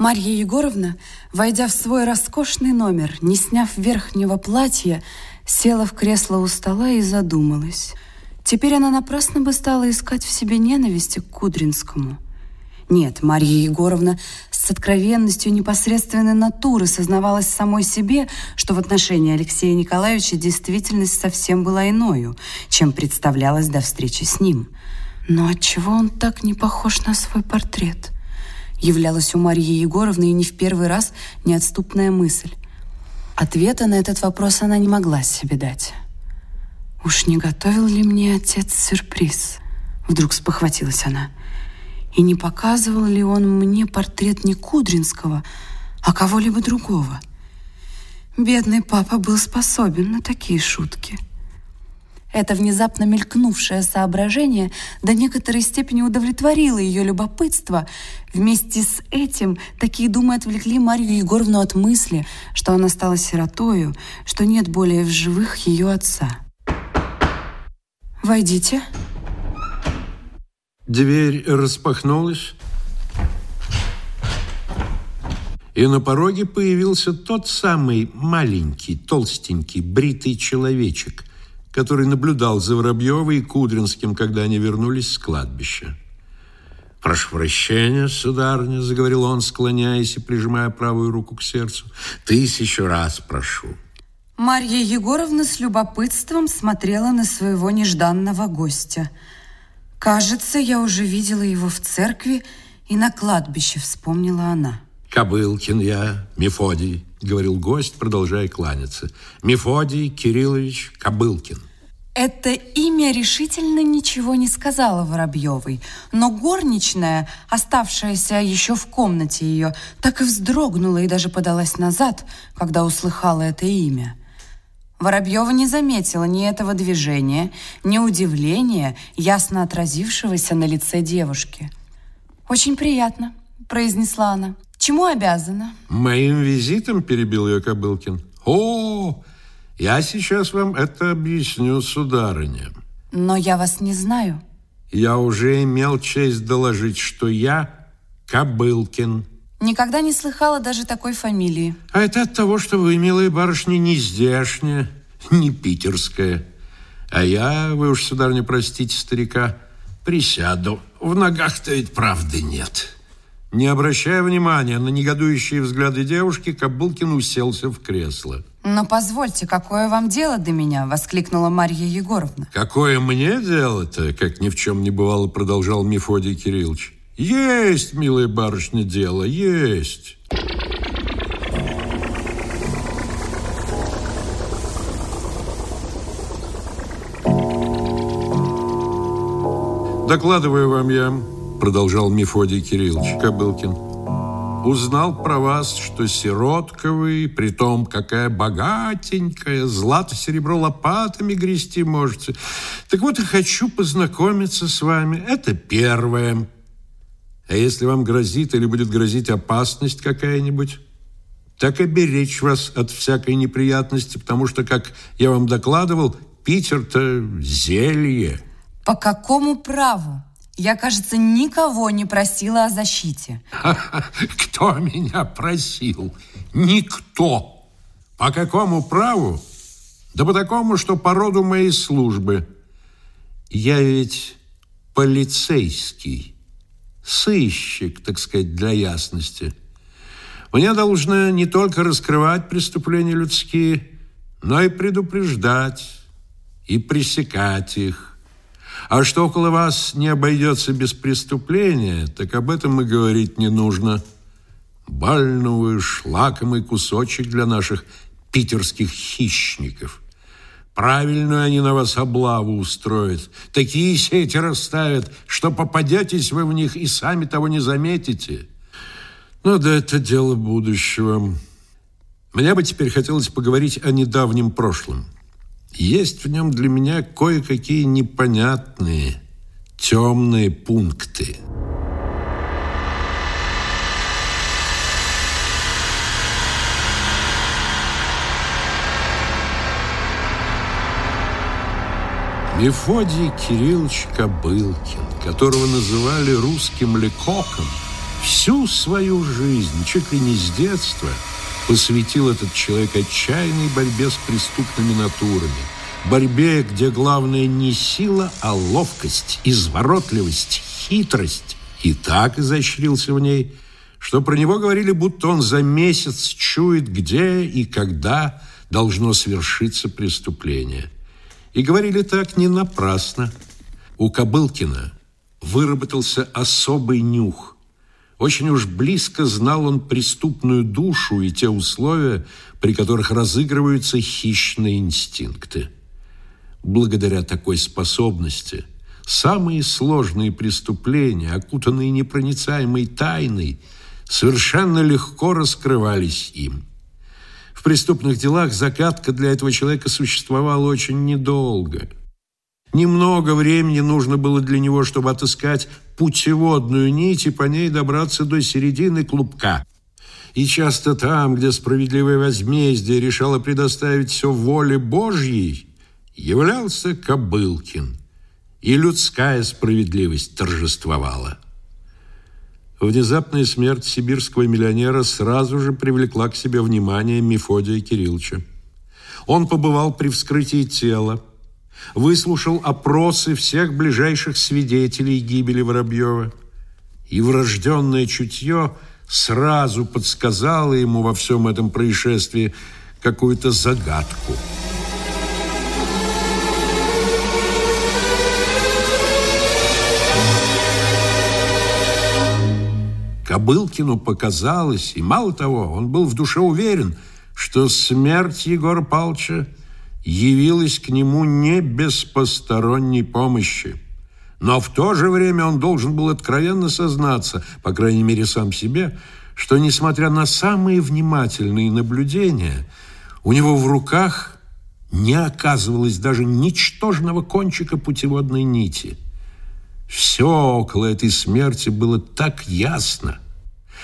Марья Егоровна, войдя в свой роскошный номер, не сняв верхнего платья, села в кресло у стола и задумалась. Теперь она напрасно бы стала искать в себе ненависти к Кудринскому. Нет, Марья Егоровна с откровенностью непосредственной натуры сознавалась самой себе, что в отношении Алексея Николаевича действительность совсем была иною, чем представлялась до встречи с ним. Но отчего он так не похож на свой портрет? Являлась у Марьи Егоровны и не в первый раз неотступная мысль. Ответа на этот вопрос она не могла себе дать. «Уж не готовил ли мне отец сюрприз?» Вдруг спохватилась она. «И не показывал ли он мне портрет не Кудринского, а кого-либо другого?» Бедный папа был способен на такие шутки. Это внезапно мелькнувшее соображение до некоторой степени удовлетворило ее любопытство. Вместе с этим такие думы отвлекли Марию Егоровну от мысли, что она стала сиротою, что нет более в живых ее отца. «Войдите». Дверь распахнулась, и на пороге появился тот самый маленький, толстенький, бритый человечек – который наблюдал за Воробьевой и Кудринским, когда они вернулись с кладбища. «Прошу прощения, сударыня», — заговорил он, склоняясь и прижимая правую руку к сердцу. «Тысячу раз прошу». Марья Егоровна с любопытством смотрела на своего нежданного гостя. «Кажется, я уже видела его в церкви и на кладбище», — вспомнила она. «Кобылкин я, Мефодий», — говорил гость, продолжая кланяться. «Мефодий Кириллович Кобылкин». Это имя решительно ничего не сказала Воробьевой, но горничная, оставшаяся еще в комнате ее, так и вздрогнула и даже подалась назад, когда услыхала это имя. Воробьева не заметила ни этого движения, ни удивления, ясно отразившегося на лице девушки. «Очень приятно», — произнесла она. Чему обязана? Моим визитом, перебил ее Кобылкин. О, я сейчас вам это объясню, сударыня. Но я вас не знаю. Я уже имел честь доложить, что я Кобылкин. Никогда не слыхала даже такой фамилии. А это от того, что вы, милая барышня, не здешняя, не питерская. А я, вы уж, сударыня, простите старика, присяду. В ногах-то ведь правды нет. Не обращая внимания на негодующие взгляды девушки, Кобылкин уселся в кресло. «Но позвольте, какое вам дело до меня?» – воскликнула Марья Егоровна. «Какое мне дело-то?» – как ни в чем не бывало, продолжал Мефодий Кириллович. «Есть, милая барышня, дело, есть!» Докладываю вам я, продолжал Мефодий Кириллович Кобылкин, узнал про вас, что сиротка вы, притом какая богатенькая, злато-серебро лопатами грести можете. Так вот и хочу познакомиться с вами. Это первое. А если вам грозит или будет грозить опасность какая-нибудь, так оберечь вас от всякой неприятности, потому что, как я вам докладывал, Питер-то зелье. По какому праву? Я, кажется, никого не просила о защите. Кто меня просил? Никто. По какому праву? Да по такому, что по роду моей службы. Я ведь полицейский, сыщик, так сказать, для ясности. Мне должно не только раскрывать преступления людские, но и предупреждать, и пресекать их. А что около вас не обойдется без преступления, так об этом и говорить не нужно. Бальновый шлакомый кусочек для наших питерских хищников. Правильную они на вас облаву устроят. Такие сети расставят, что попадетесь вы в них и сами того не заметите. Но да это дело будущего. Мне бы теперь хотелось поговорить о недавнем прошлом. Есть в нем для меня кое-какие непонятные, темные пункты. Мефодий Кириллович Кобылкин, которого называли русским лекоком, Всю свою жизнь, чуть ли не с детства, посвятил этот человек отчаянной борьбе с преступными натурами. Борьбе, где главное не сила, а ловкость, изворотливость, хитрость. И так изощрился в ней, что про него говорили, будто он за месяц чует, где и когда должно свершиться преступление. И говорили так не напрасно. У Кобылкина выработался особый нюх. Очень уж близко знал он преступную душу и те условия, при которых разыгрываются хищные инстинкты. Благодаря такой способности самые сложные преступления, окутанные непроницаемой тайной, совершенно легко раскрывались им. В преступных делах загадка для этого человека существовала очень недолго – Немного времени нужно было для него, чтобы отыскать путеводную нить и по ней добраться до середины клубка. И часто там, где справедливое возмездие решало предоставить все воле Божьей, являлся Кобылкин, и людская справедливость торжествовала. Внезапная смерть сибирского миллионера сразу же привлекла к себе внимание Мефодия Кирилловича. Он побывал при вскрытии тела, выслушал опросы всех ближайших свидетелей гибели Воробьева. И врожденное чутье сразу подсказало ему во всем этом происшествии какую-то загадку. Кобылкину показалось, и мало того, он был в душе уверен, что смерть Егора Павловича явилась к нему не без посторонней помощи. Но в то же время он должен был откровенно сознаться, по крайней мере сам себе, что, несмотря на самые внимательные наблюдения, у него в руках не оказывалось даже ничтожного кончика путеводной нити. Все около этой смерти было так ясно.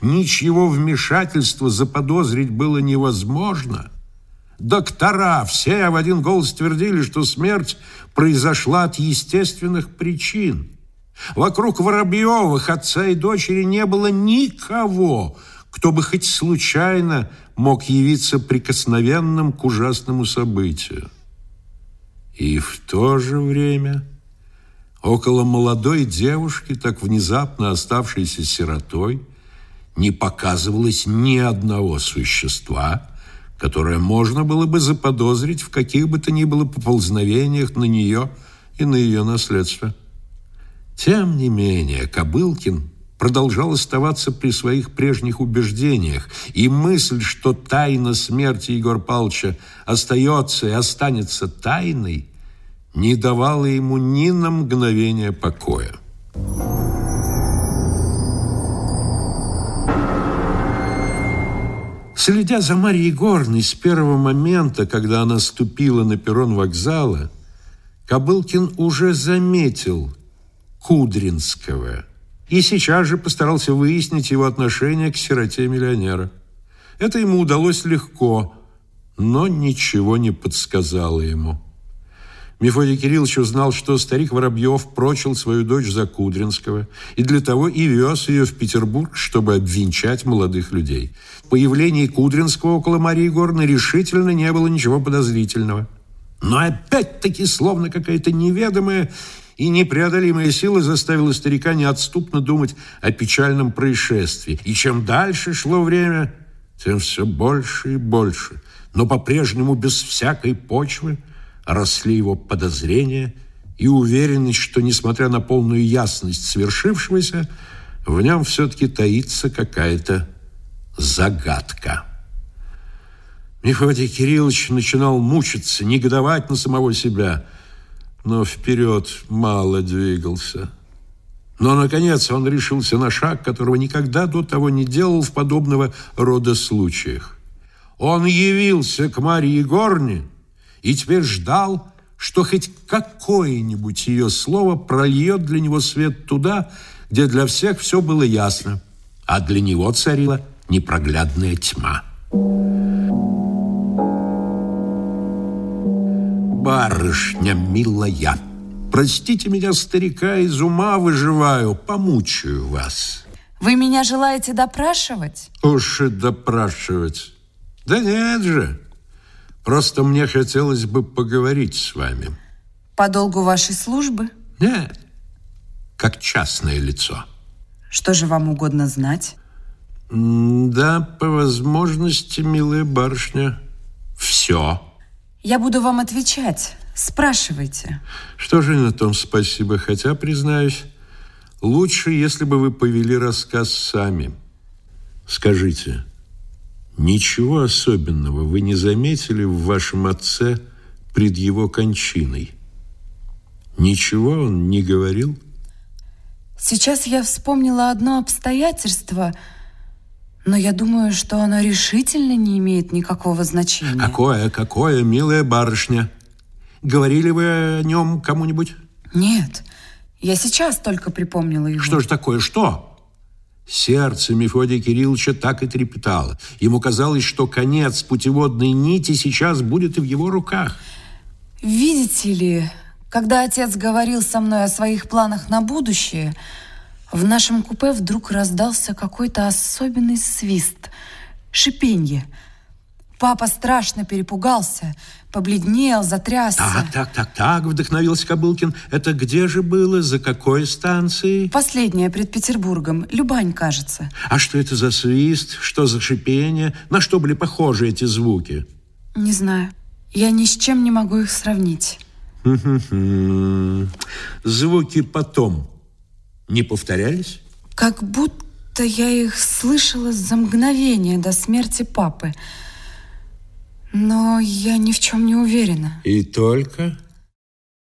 Ничего вмешательства заподозрить было невозможно – Доктора все в один голос твердили, что смерть произошла от естественных причин. Вокруг Воробьевых, отца и дочери, не было никого, кто бы хоть случайно мог явиться прикосновенным к ужасному событию. И в то же время около молодой девушки, так внезапно оставшейся сиротой, не показывалось ни одного существа, которое можно было бы заподозрить в каких бы то ни было поползновениях на нее и на ее наследство. Тем не менее, Кобылкин продолжал оставаться при своих прежних убеждениях, и мысль, что тайна смерти Егора Павловича остается и останется тайной, не давала ему ни на мгновение покоя. Следя за Марьей Егоровной с первого момента, когда она ступила на перрон вокзала, Кобылкин уже заметил Кудринского и сейчас же постарался выяснить его отношение к сироте миллионера. Это ему удалось легко, но ничего не подсказало ему. Мефодий Кириллович узнал, что старик Воробьев прочил свою дочь за Кудринского и для того и вез ее в Петербург, чтобы обвенчать молодых людей. В появлении Кудринского около Марии Егоровны решительно не было ничего подозрительного. Но опять-таки, словно какая-то неведомая и непреодолимая сила заставила старика неотступно думать о печальном происшествии. И чем дальше шло время, тем все больше и больше. Но по-прежнему без всякой почвы росли его подозрения и уверенность, что, несмотря на полную ясность свершившегося, в нем все-таки таится какая-то загадка. Мефодий Кириллович начинал мучиться, негодовать на самого себя, но вперед мало двигался. Но, наконец, он решился на шаг, которого никогда до того не делал в подобного рода случаях. Он явился к Марье Егорне, и теперь ждал, что хоть какое-нибудь ее слово прольет для него свет туда, где для всех все было ясно, а для него царила непроглядная тьма. Барышня милая, простите меня, старика, из ума выживаю, помучаю вас. Вы меня желаете допрашивать? Уж и допрашивать. Да нет же. Просто мне хотелось бы поговорить с вами. По долгу вашей службы? Нет, как частное лицо. Что же вам угодно знать? Да, по возможности, милая барышня, все. Я буду вам отвечать. Спрашивайте. Что же на том спасибо, хотя, признаюсь, лучше, если бы вы повели рассказ сами. Скажите, ничего особенного вы не заметили в вашем отце пред его кончиной? Ничего он не говорил? Сейчас я вспомнила одно обстоятельство, но я думаю, что оно решительно не имеет никакого значения. Какое, какое, милая барышня? Говорили вы о нем кому-нибудь? Нет, я сейчас только припомнила его. Что же такое, что? Сердце Мефодия Кирилловича так и трепетало. Ему казалось, что конец путеводной нити сейчас будет и в его руках. Видите ли, когда отец говорил со мной о своих планах на будущее, в нашем купе вдруг раздался какой-то особенный свист, шипенье. Папа страшно перепугался, побледнел, затрясся. Так, так, так, так, вдохновился Кобылкин. Это где же было, за какой станцией? Последняя пред Петербургом, Любань, кажется. А что это за свист, что за шипение? На что были похожи эти звуки? Не знаю. Я ни с чем не могу их сравнить. Звуки потом не повторялись? Как будто я их слышала за мгновение до смерти папы. Но я ни в чем не уверена. И только?